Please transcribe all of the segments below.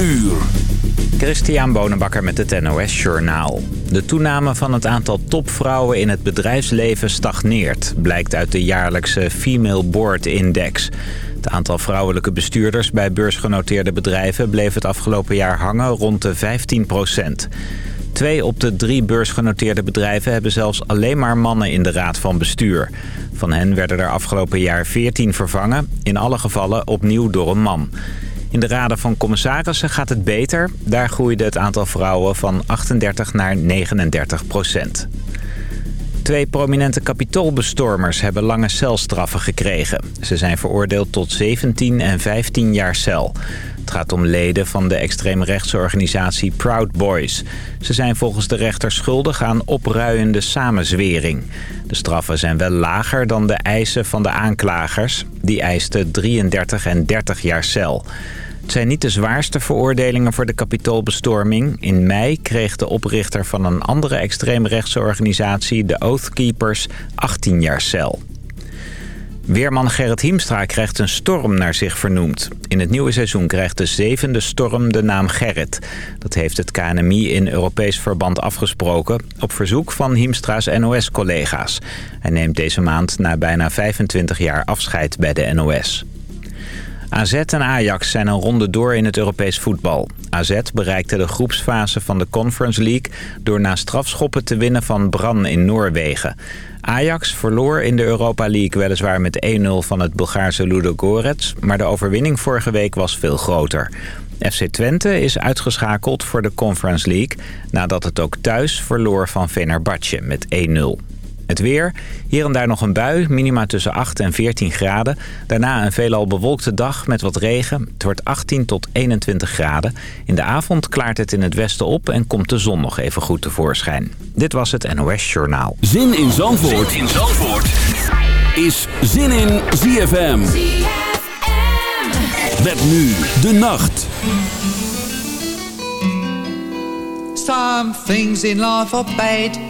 uur. Christian Bonenbakker met het NOS Journaal. De toename van het aantal topvrouwen in het bedrijfsleven stagneert... blijkt uit de jaarlijkse Female Board Index. Het aantal vrouwelijke bestuurders bij beursgenoteerde bedrijven... bleef het afgelopen jaar hangen rond de 15 procent. Twee op de drie beursgenoteerde bedrijven hebben zelfs alleen maar mannen in de raad van bestuur. Van hen werden er afgelopen jaar 14 vervangen, in alle gevallen opnieuw door een man. In de raden van commissarissen gaat het beter. Daar groeide het aantal vrouwen van 38 naar 39 procent. Twee prominente kapitoolbestormers hebben lange celstraffen gekregen. Ze zijn veroordeeld tot 17 en 15 jaar cel. Het gaat om leden van de extreemrechtse organisatie Proud Boys. Ze zijn volgens de rechter schuldig aan opruiende samenzwering. De straffen zijn wel lager dan de eisen van de aanklagers. Die eisten 33 en 30 jaar cel. Het zijn niet de zwaarste veroordelingen voor de kapitoolbestorming. In mei kreeg de oprichter van een andere extreemrechtse organisatie, de Oath Keepers, 18 jaar cel. Weerman Gerrit Hiemstra krijgt een storm naar zich vernoemd. In het nieuwe seizoen krijgt de zevende storm de naam Gerrit. Dat heeft het KNMI in Europees verband afgesproken... op verzoek van Hiemstra's NOS-collega's. Hij neemt deze maand na bijna 25 jaar afscheid bij de NOS. AZ en Ajax zijn een ronde door in het Europees voetbal. AZ bereikte de groepsfase van de Conference League... door na strafschoppen te winnen van Bran in Noorwegen. Ajax verloor in de Europa League weliswaar met 1-0 van het Bulgaarse Ludogorets... maar de overwinning vorige week was veel groter. FC Twente is uitgeschakeld voor de Conference League... nadat het ook thuis verloor van Fenerbahce met 1-0. Het weer. Hier en daar nog een bui. Minima tussen 8 en 14 graden. Daarna een veelal bewolkte dag met wat regen. Het wordt 18 tot 21 graden. In de avond klaart het in het westen op en komt de zon nog even goed tevoorschijn. Dit was het NOS Journaal. Zin in Zandvoort, zin in Zandvoort. is Zin in ZFM. ZFM. Met nu de nacht. Some things in life are bad.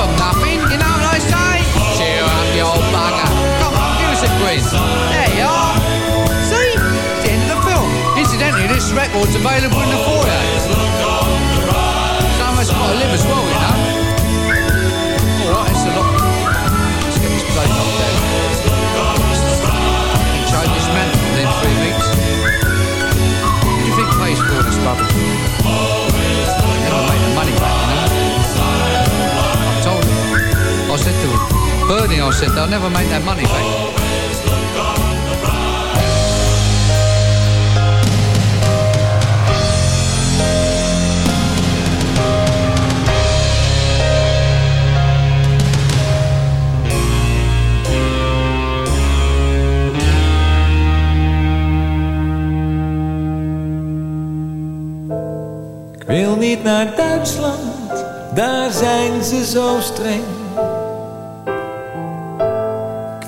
From nothing, you know what I say? Cheer up, you old bugger. Come on, give us a quiz. There you are. See? It's the end of the film. Incidentally, this record's available in the foyer. Some of us got to live as well, you know. Alright, it's a lot. Let's get this. Fucking change this man within three weeks. For this? Said to Bernie, I said, they'll never make that money back. Ik wil niet naar Duitsland, daar zijn ze zo streng.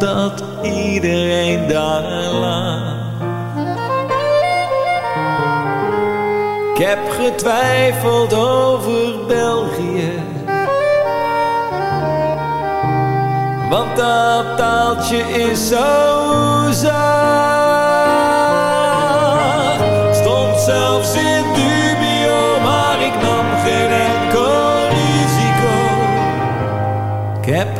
Omdat iedereen daar laat. Ik heb getwijfeld over België. Want dat taaltje is zo zacht. Stond zelfs in dubio, maar ik nam geen enkel risico. Ik heb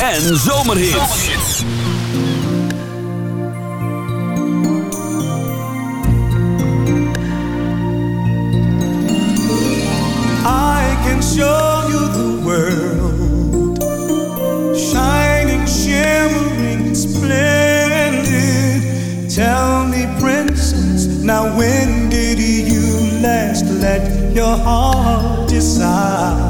En zomerhits. I can show you the world. Shining, shimmering, splendid. Tell me, princess, now when did you last let your heart decide?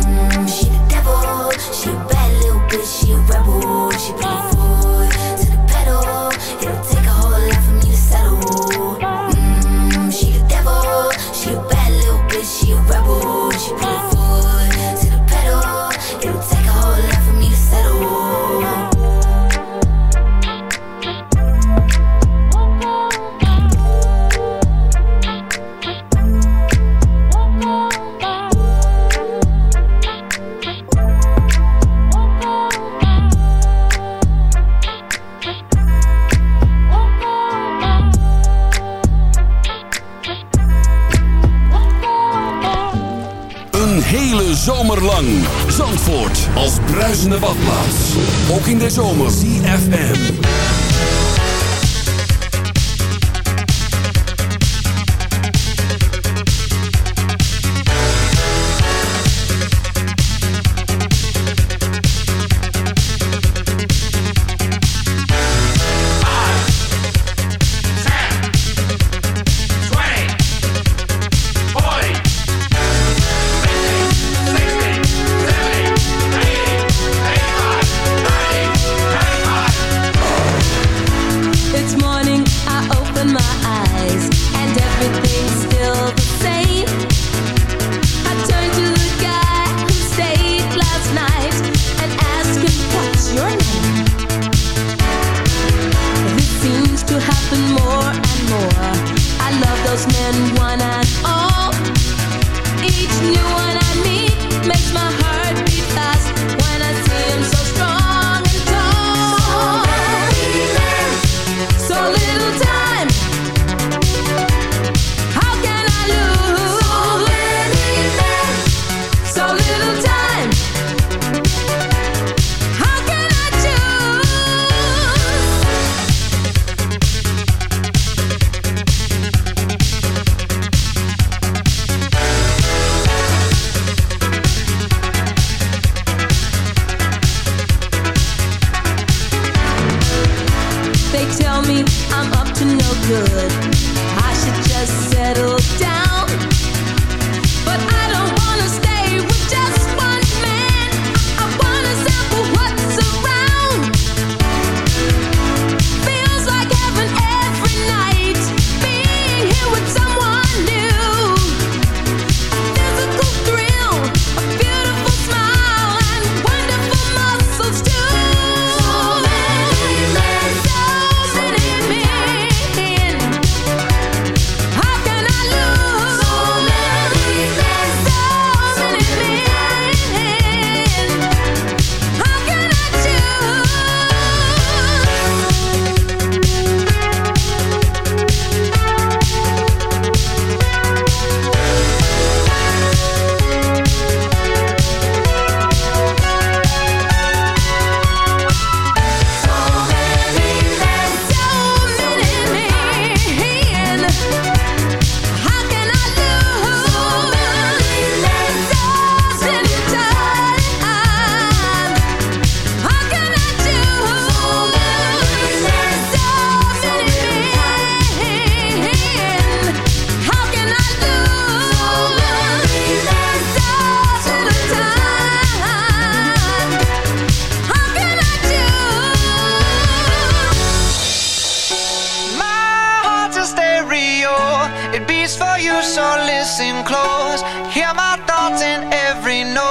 She a bad little bitch, she a rebel. She put her zomer. so listen close. Hear my thoughts in every note.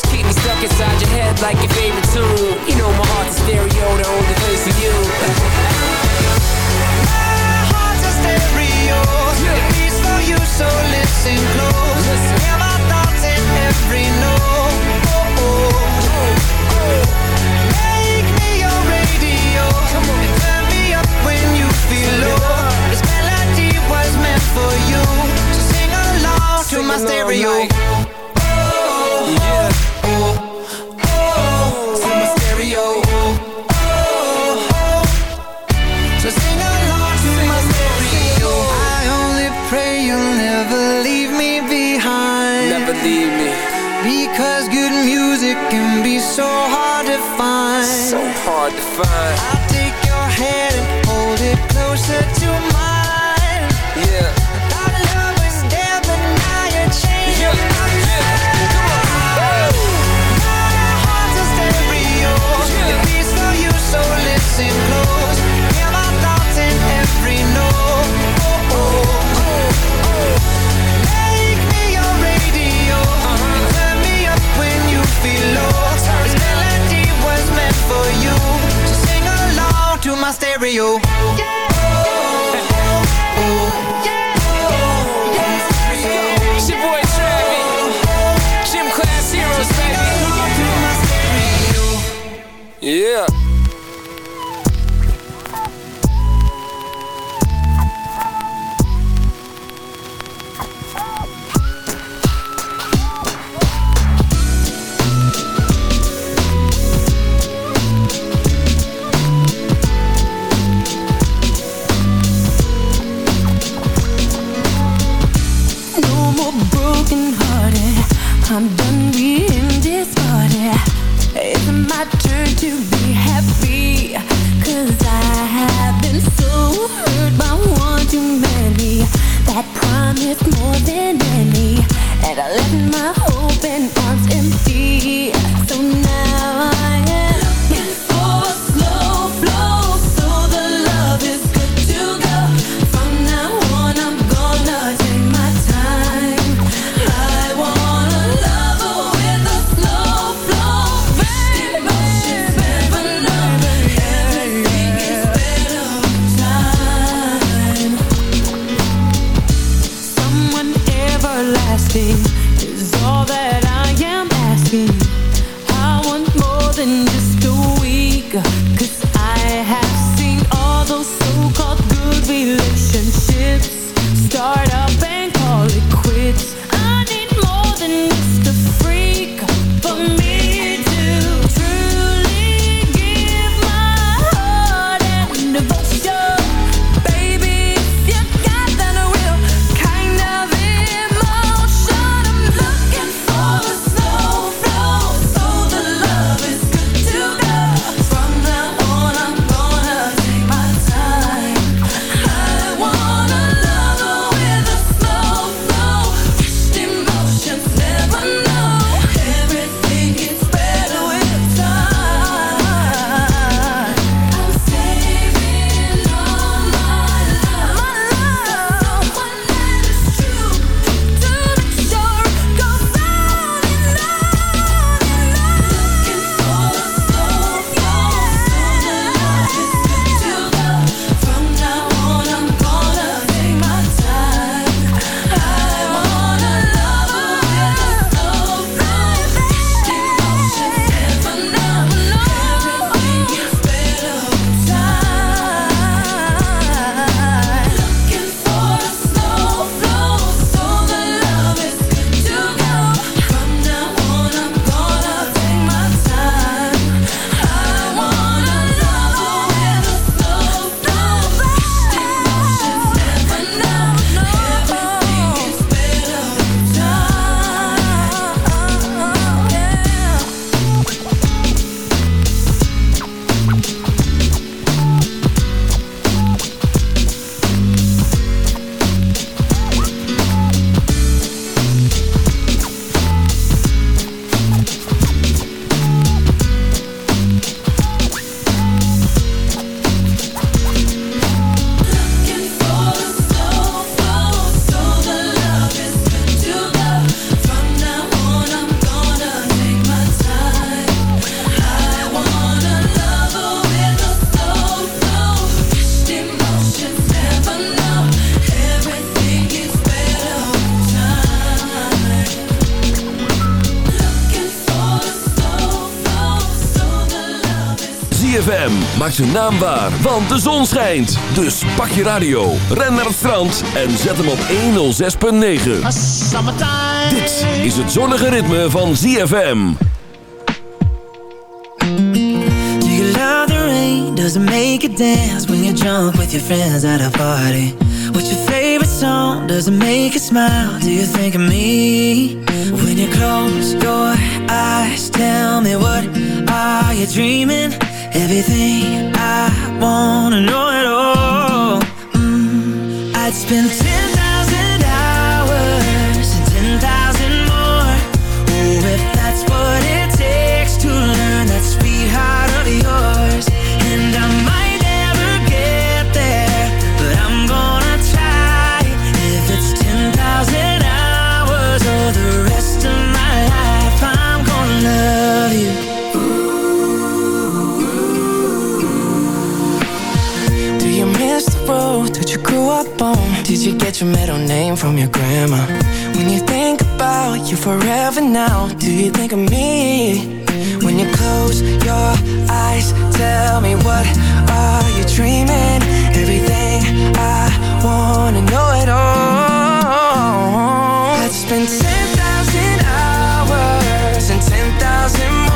Keep me stuck inside your head like your favorite tune. You know my heart's a stereo, the only place for you. My heart's a stereo, it beats for you, so listen close. Hear my thoughts in every note. Oh, oh, oh. Make me your radio, and turn me up when you feel low. This melody was meant for you, so sing along to my stereo. so find I'll take your hand and hold it closer to mine stereo zijn naam waar, want de zon schijnt. Dus pak je radio, ren naar het strand en zet hem op 106.9. Dit is het zonnige ritme van ZFM. Do you love the rain? Does it make dance when you're drunk with your friends at a party? What's your favorite song? doesn't make it smile? Do you think of me? When you close your eyes, tell me what are you dreaming? Everything I wanna know at all. Mm, I'd spend 10 Did you get your middle name from your grandma? When you think about you forever now Do you think of me? When you close your eyes Tell me what are you dreaming? Everything I wanna know it all I've spent 10,000 hours And 10,000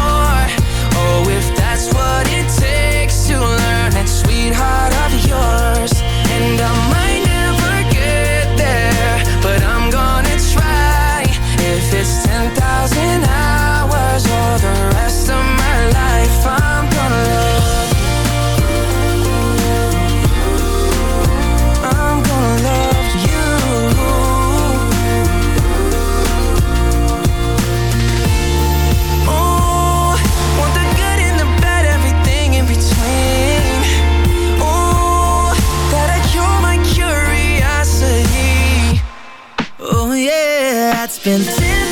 yeah, it's been 10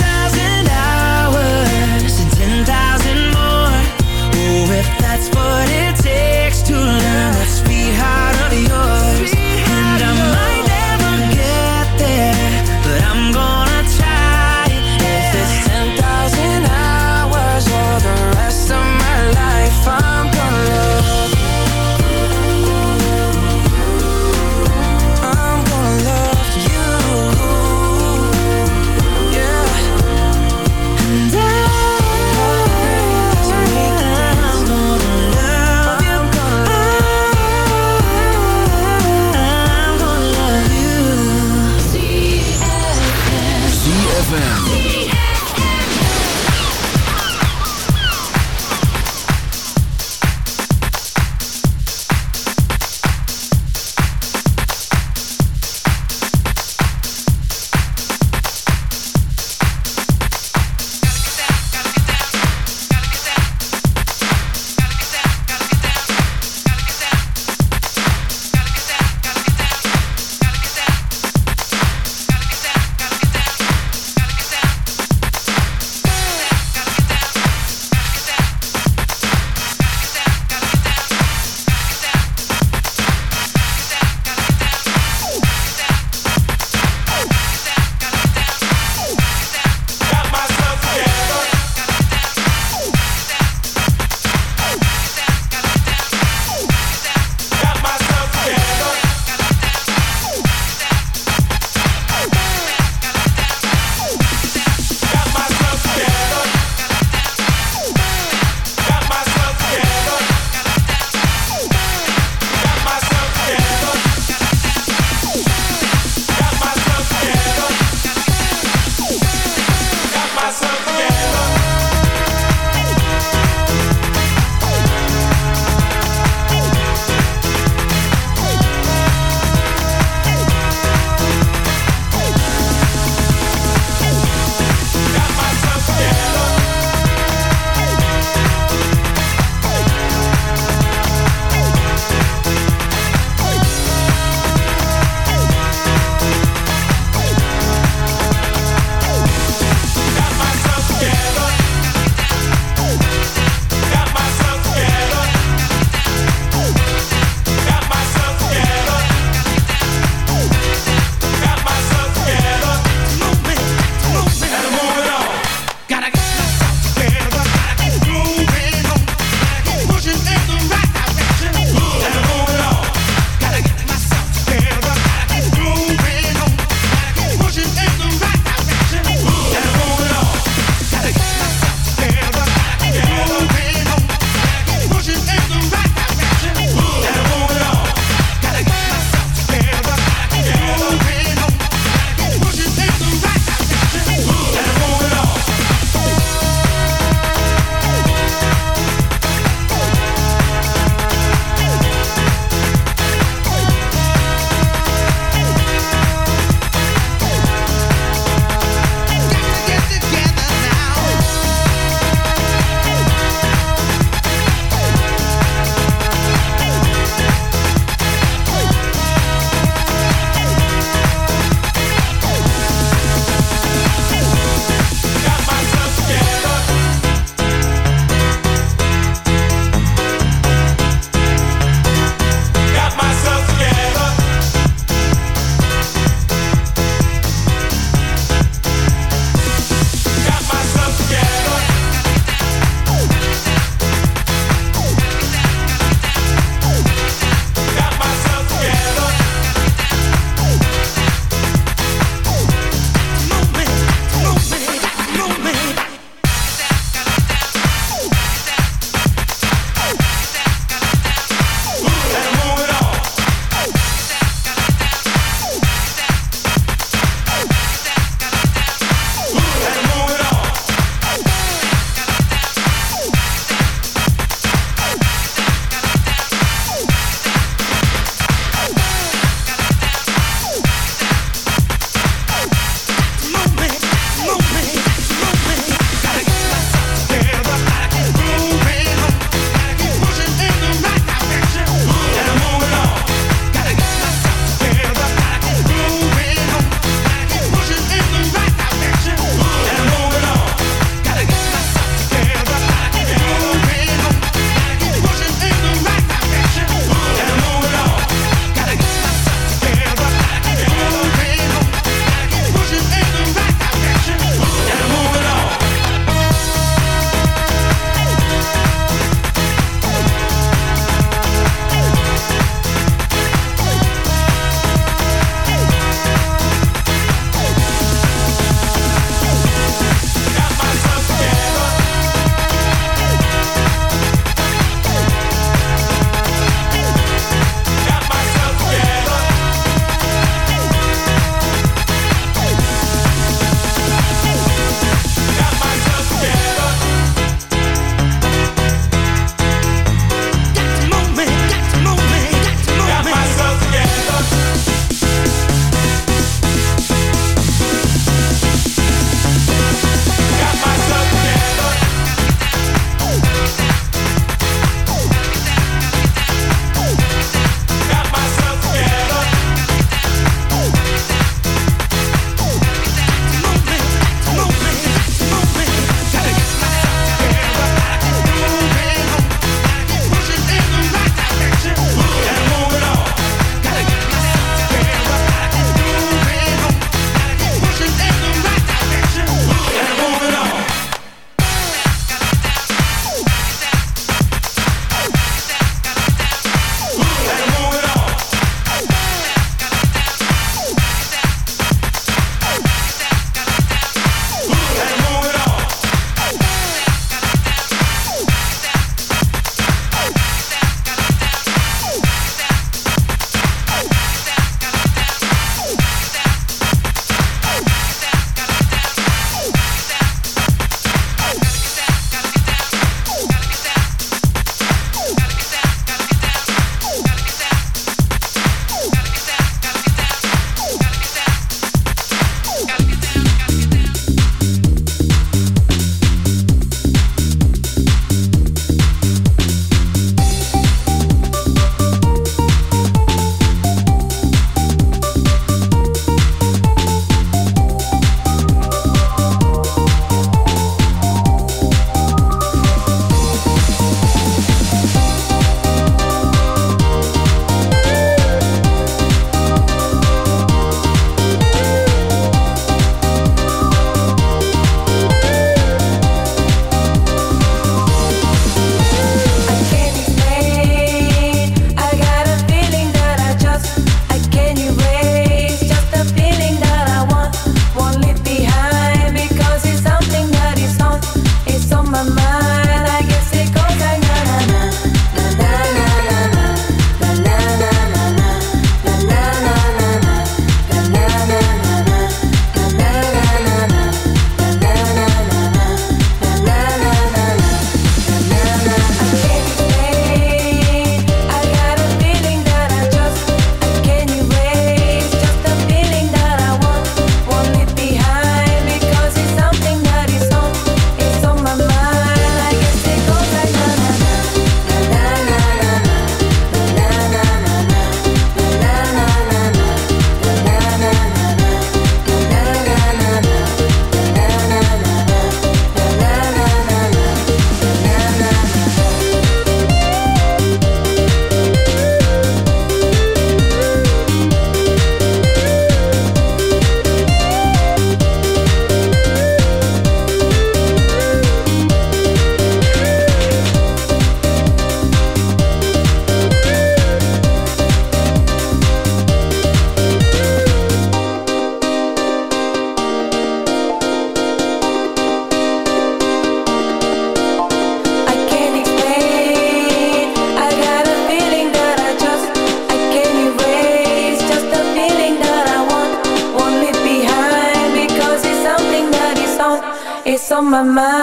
my mind.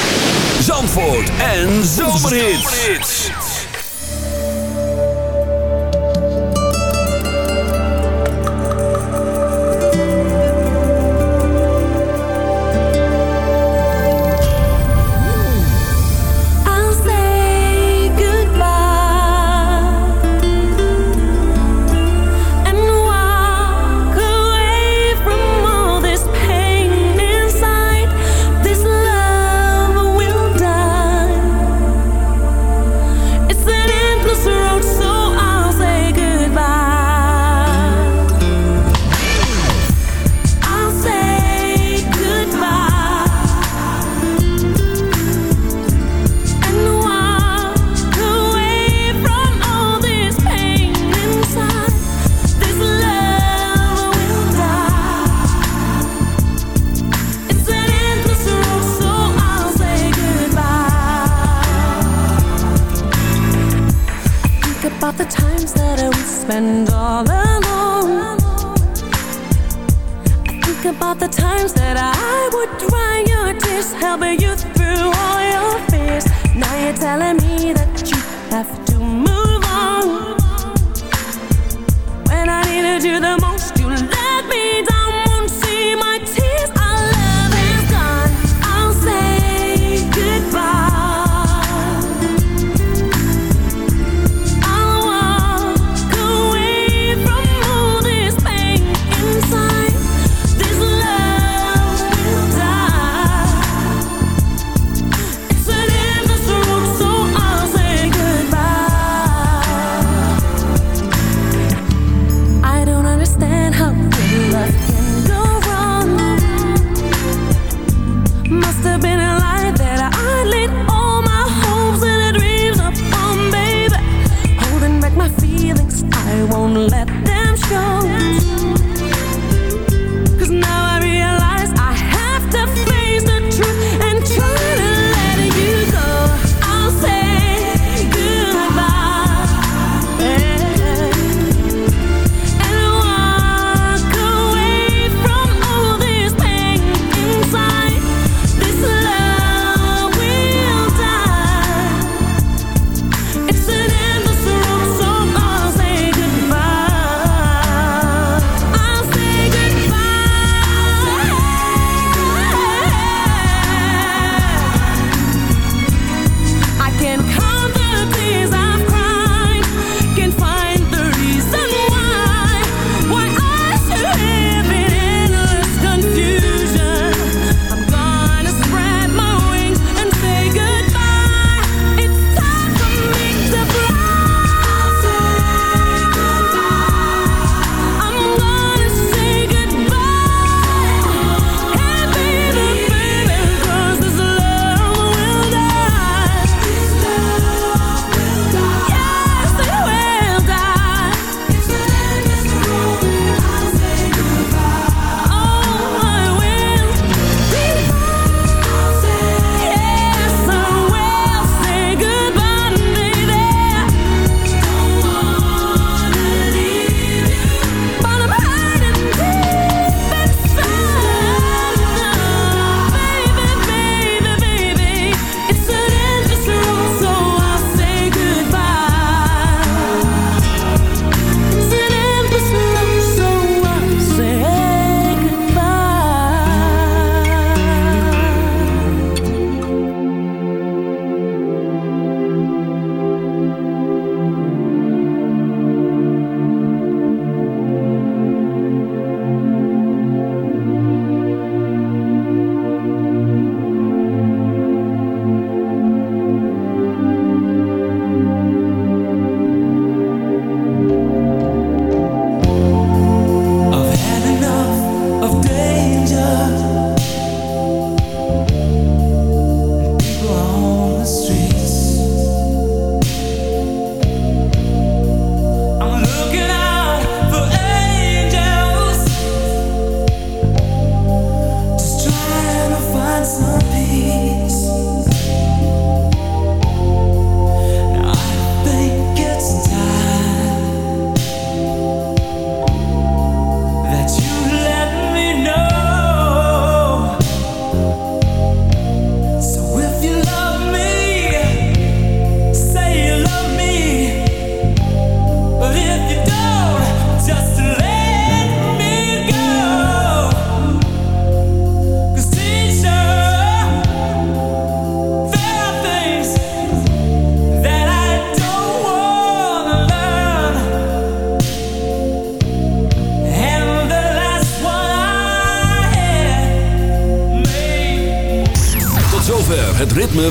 won't let them show.